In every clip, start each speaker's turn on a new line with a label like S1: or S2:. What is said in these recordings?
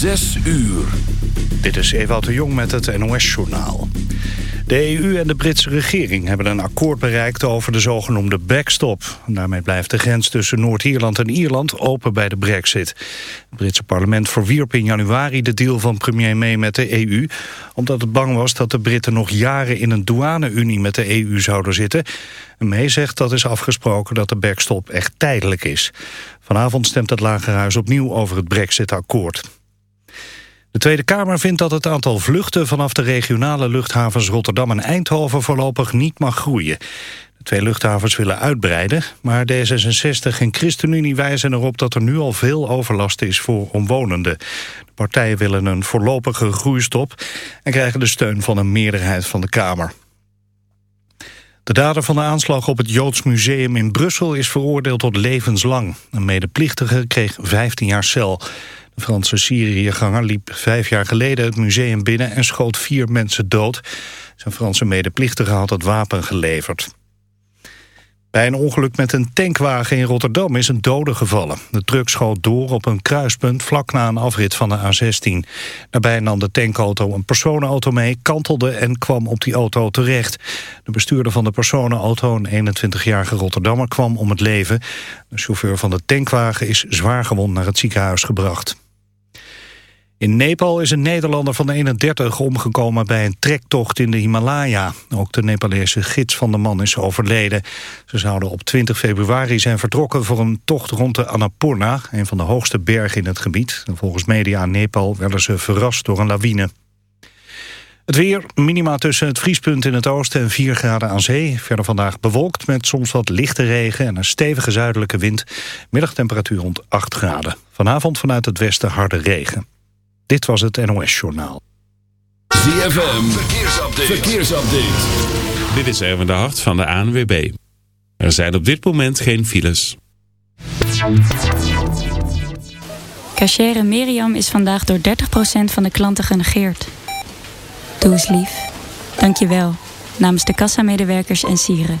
S1: Zes uur.
S2: Dit is Ewout de Jong met het NOS-journaal. De EU en de Britse regering hebben een akkoord bereikt over de zogenoemde backstop. Daarmee blijft de grens tussen Noord-Ierland en Ierland open bij de brexit. Het Britse parlement verwierp in januari de deal van premier May met de EU... omdat het bang was dat de Britten nog jaren in een douane-unie met de EU zouden zitten. En May zegt dat is afgesproken dat de backstop echt tijdelijk is. Vanavond stemt het Lagerhuis opnieuw over het brexit-akkoord. De Tweede Kamer vindt dat het aantal vluchten vanaf de regionale luchthavens Rotterdam en Eindhoven voorlopig niet mag groeien. De twee luchthavens willen uitbreiden, maar D66 en ChristenUnie wijzen erop dat er nu al veel overlast is voor omwonenden. De partijen willen een voorlopige groeistop en krijgen de steun van een meerderheid van de Kamer. De dader van de aanslag op het Joods Museum in Brussel is veroordeeld tot levenslang. Een medeplichtige kreeg 15 jaar cel. Franse Syriëganger liep vijf jaar geleden het museum binnen en schoot vier mensen dood. Zijn Franse medeplichtige had het wapen geleverd. Bij een ongeluk met een tankwagen in Rotterdam is een dode gevallen. De truck schoot door op een kruispunt vlak na een afrit van de A16. Daarbij nam de tankauto een personenauto mee, kantelde en kwam op die auto terecht. De bestuurder van de personenauto, een 21-jarige Rotterdammer, kwam om het leven. De chauffeur van de tankwagen is zwaar gewond naar het ziekenhuis gebracht. In Nepal is een Nederlander van de 31 omgekomen bij een trektocht in de Himalaya. Ook de Nepalese gids van de man is overleden. Ze zouden op 20 februari zijn vertrokken voor een tocht rond de Annapurna... een van de hoogste bergen in het gebied. Volgens media Nepal werden ze verrast door een lawine. Het weer, minima tussen het vriespunt in het oosten en 4 graden aan zee. Verder vandaag bewolkt met soms wat lichte regen en een stevige zuidelijke wind. Middagtemperatuur rond 8 graden. Vanavond vanuit het westen harde regen. Dit was het NOS Journaal.
S1: ZFM, verkeersupdate. verkeersupdate.
S3: Dit is Erwin de Hart van de ANWB. Er zijn op dit moment geen files.
S4: Cachere Miriam is vandaag door 30% van de klanten genegeerd. Doe eens lief. Dank je wel. Namens de kassamedewerkers en sieren.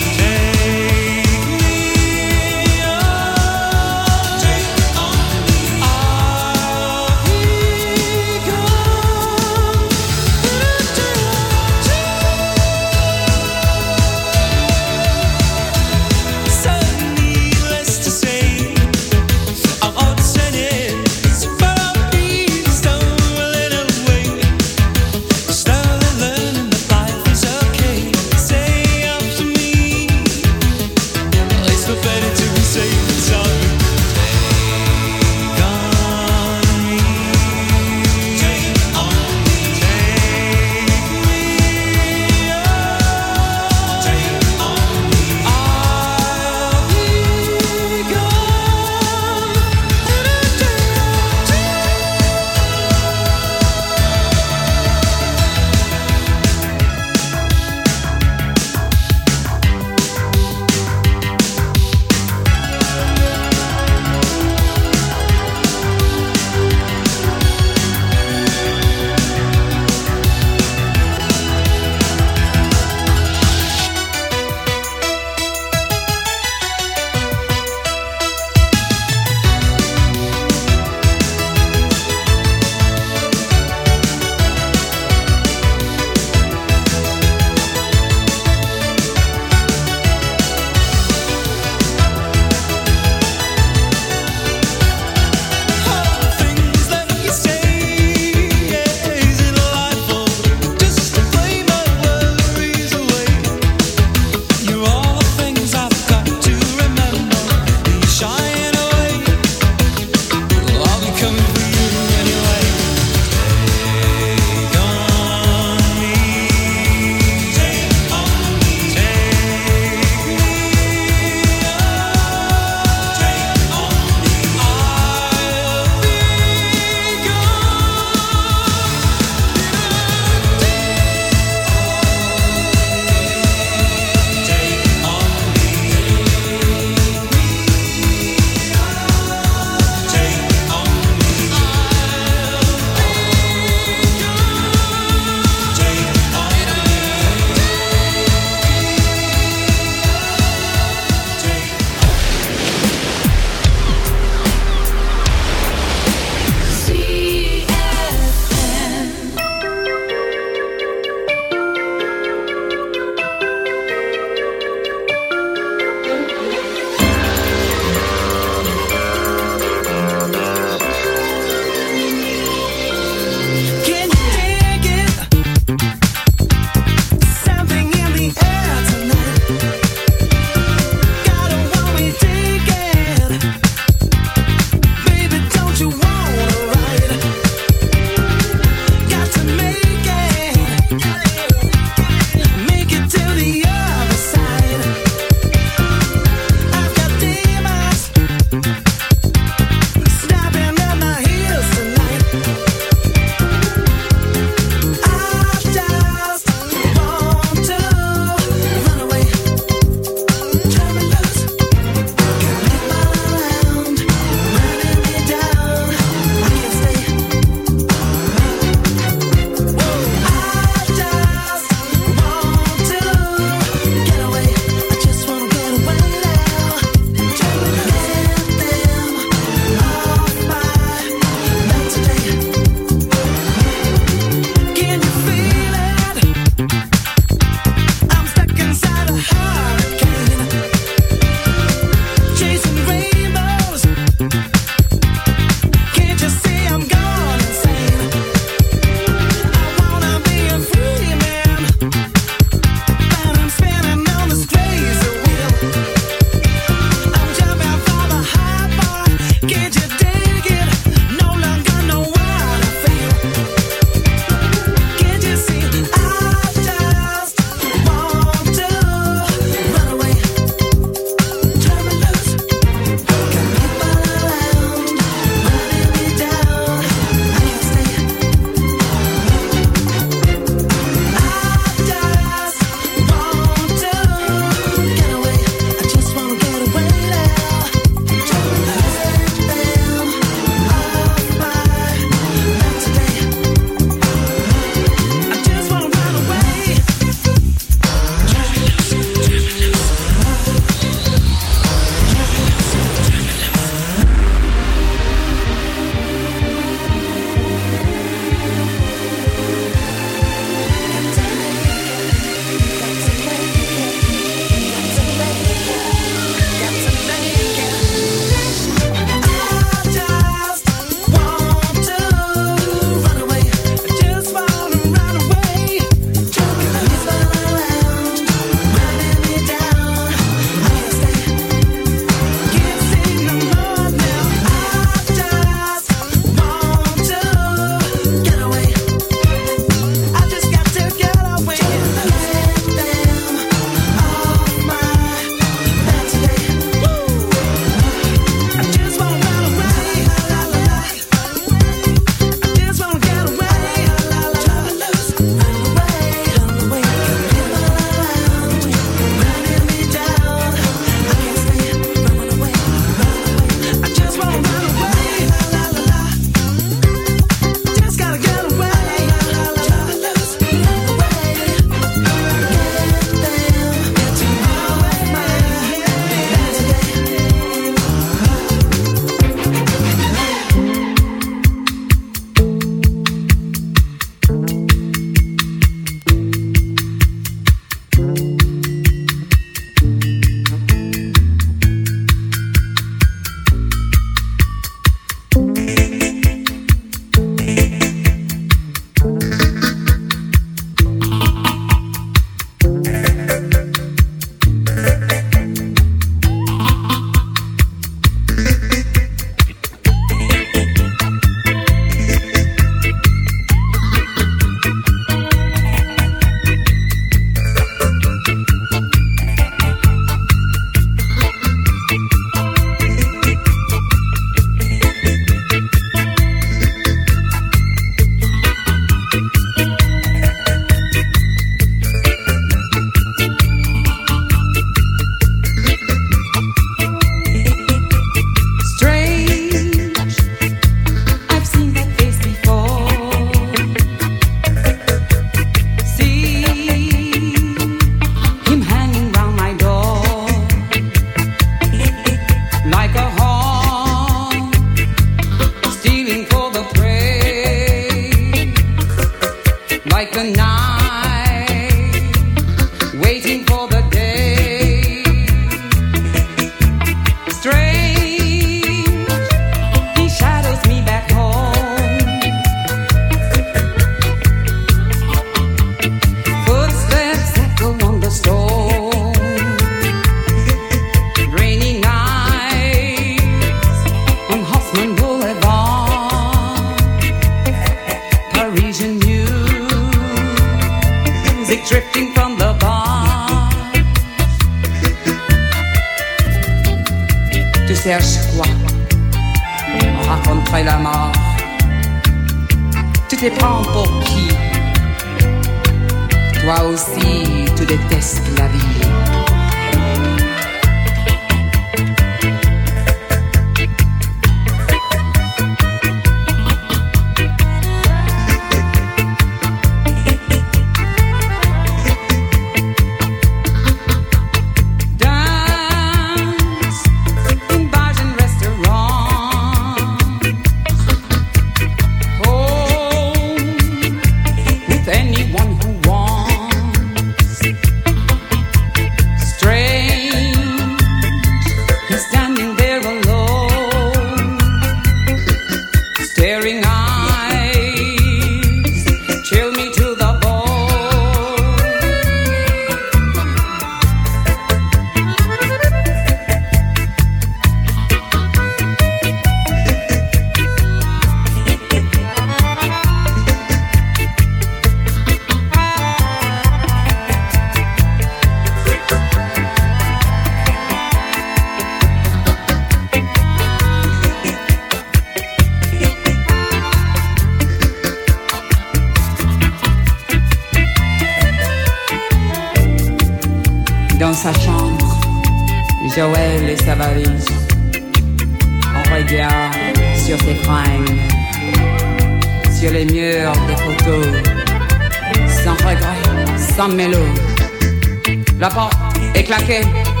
S5: okay.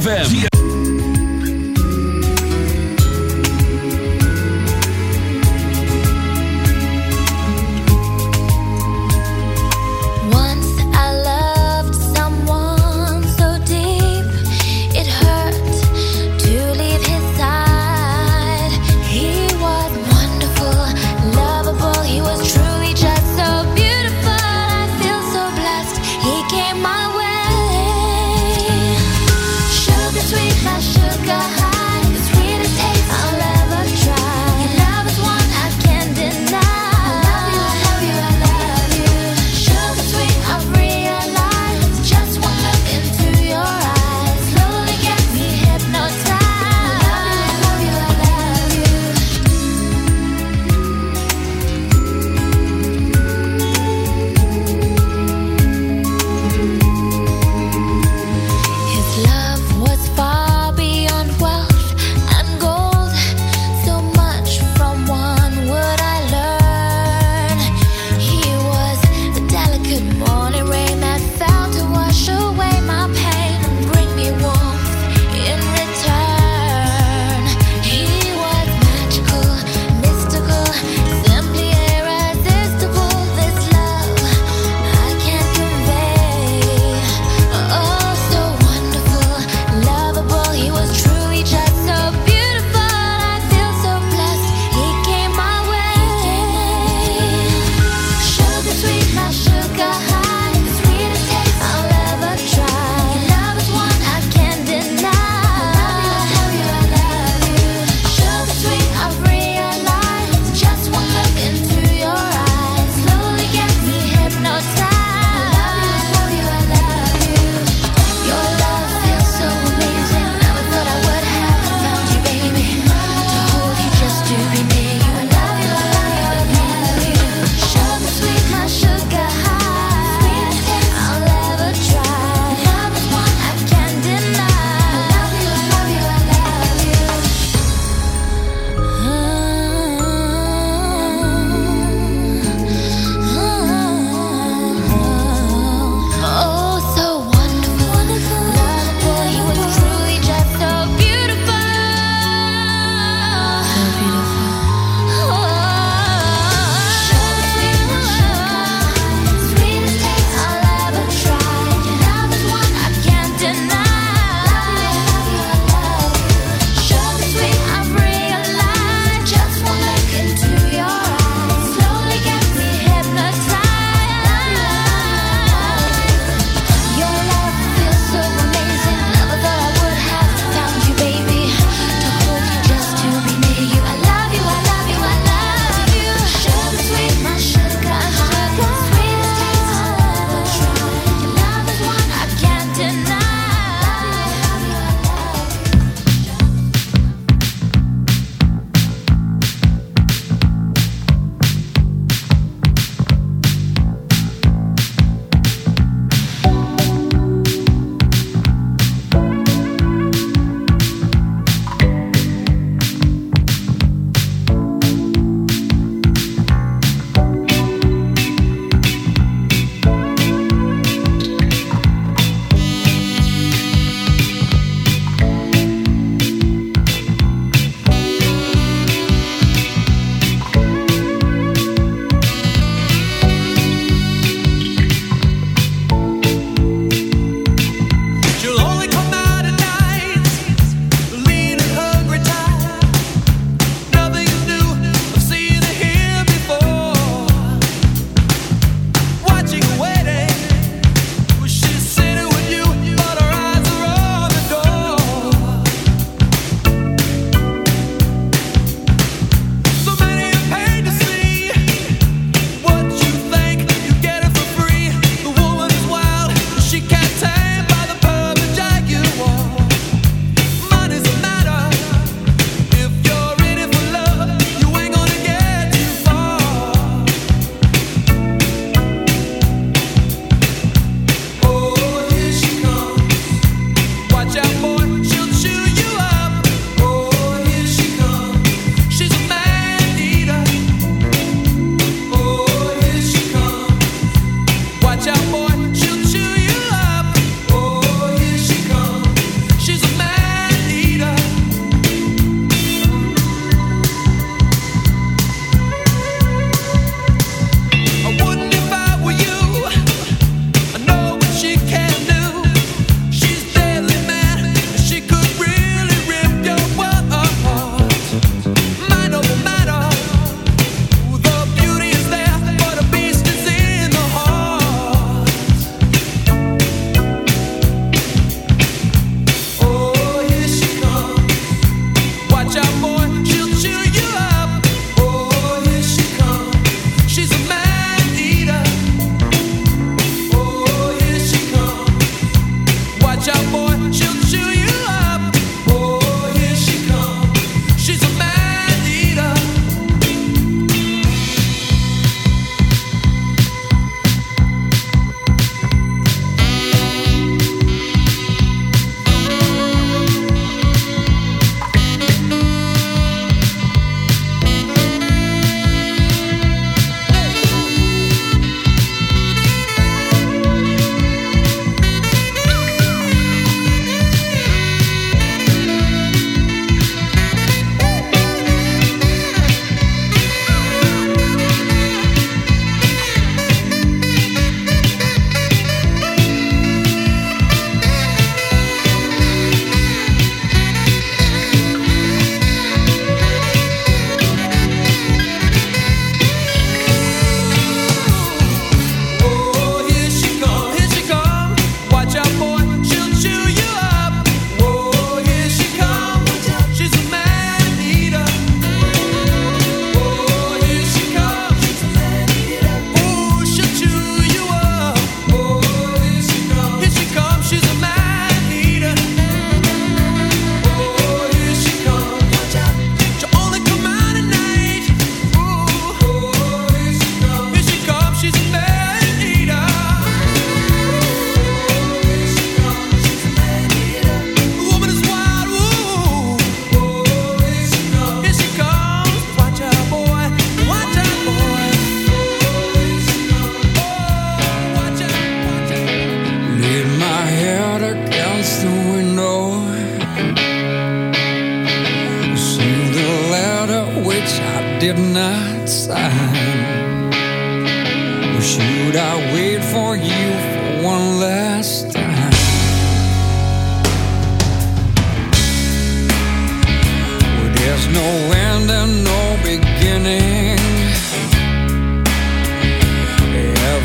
S5: ZFM.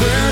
S1: burn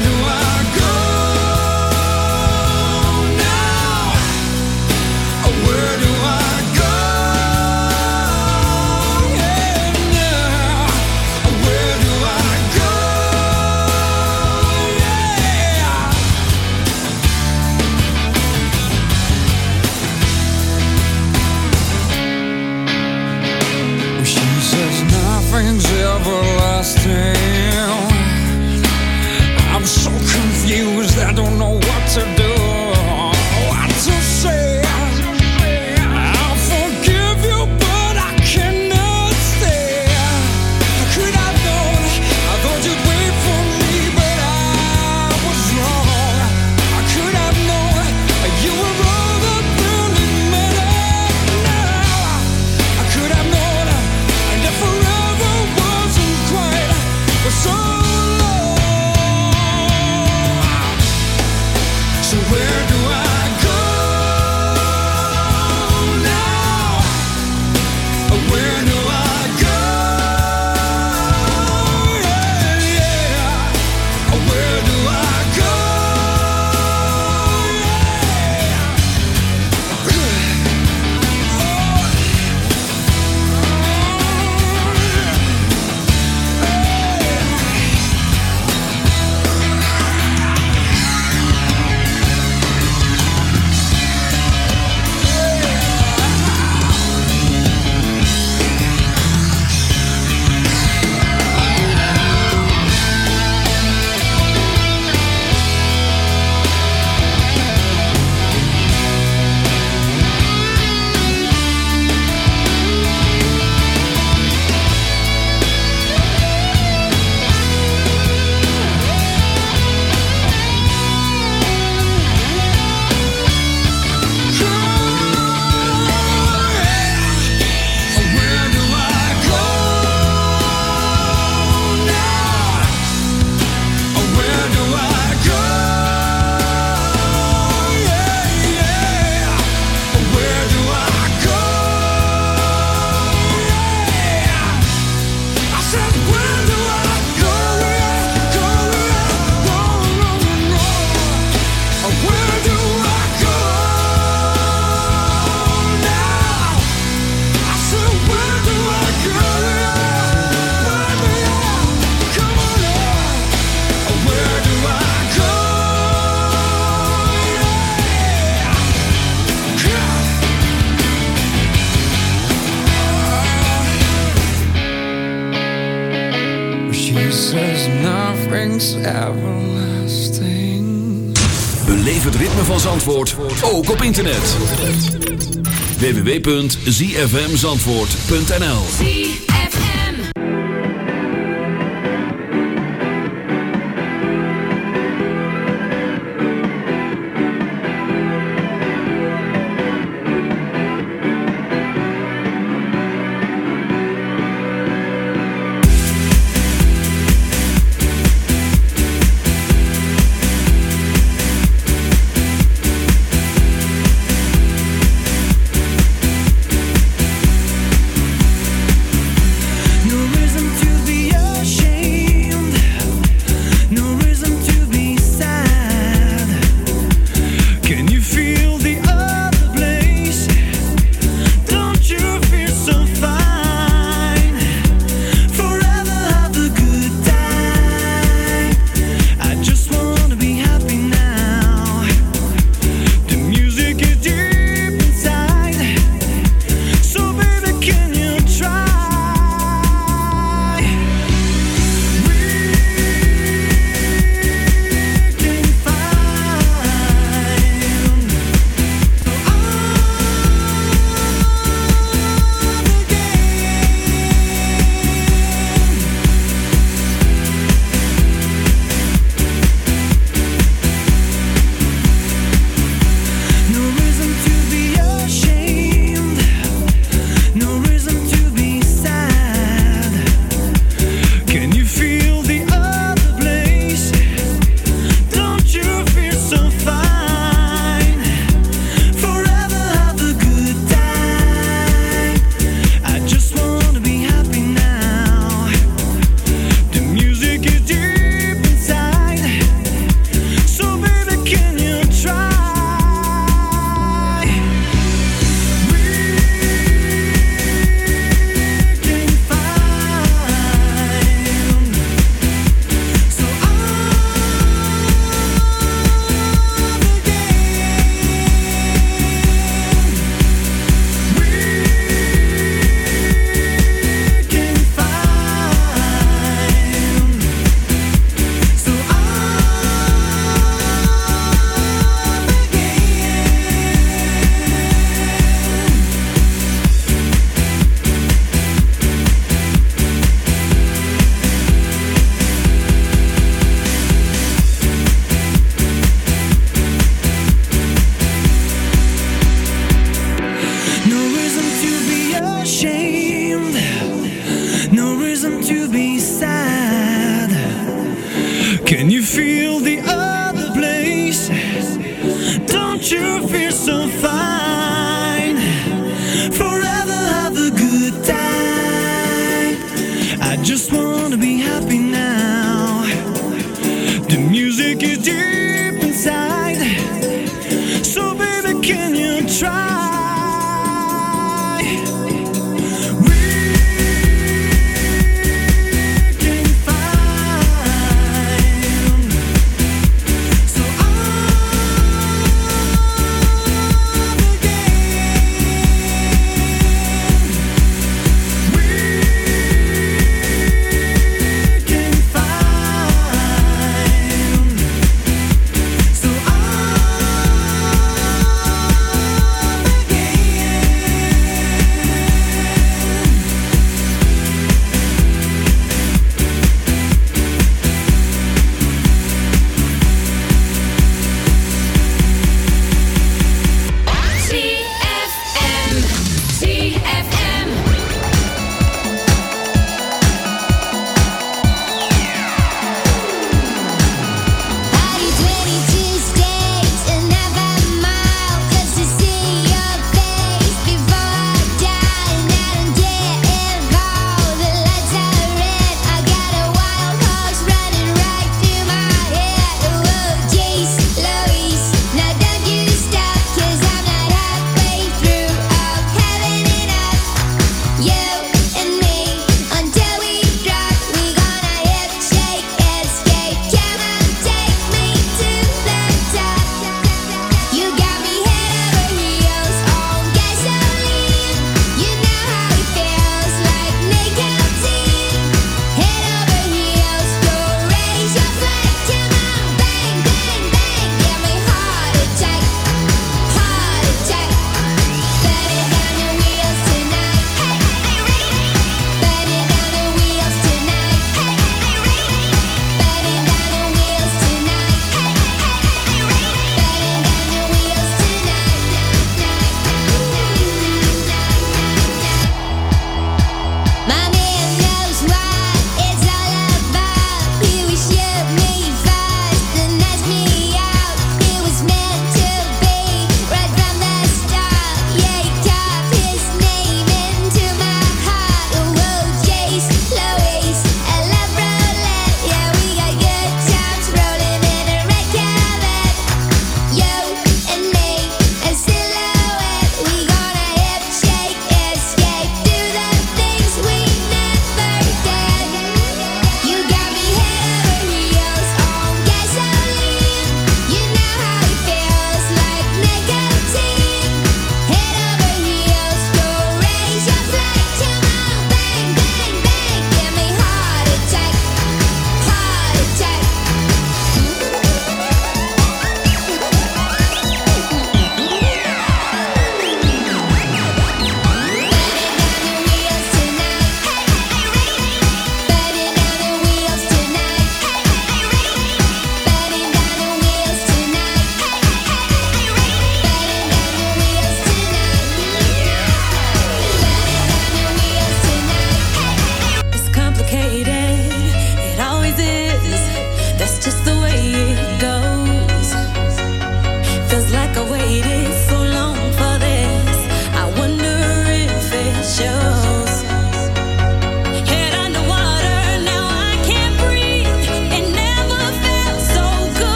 S1: www.zfmzandvoort.nl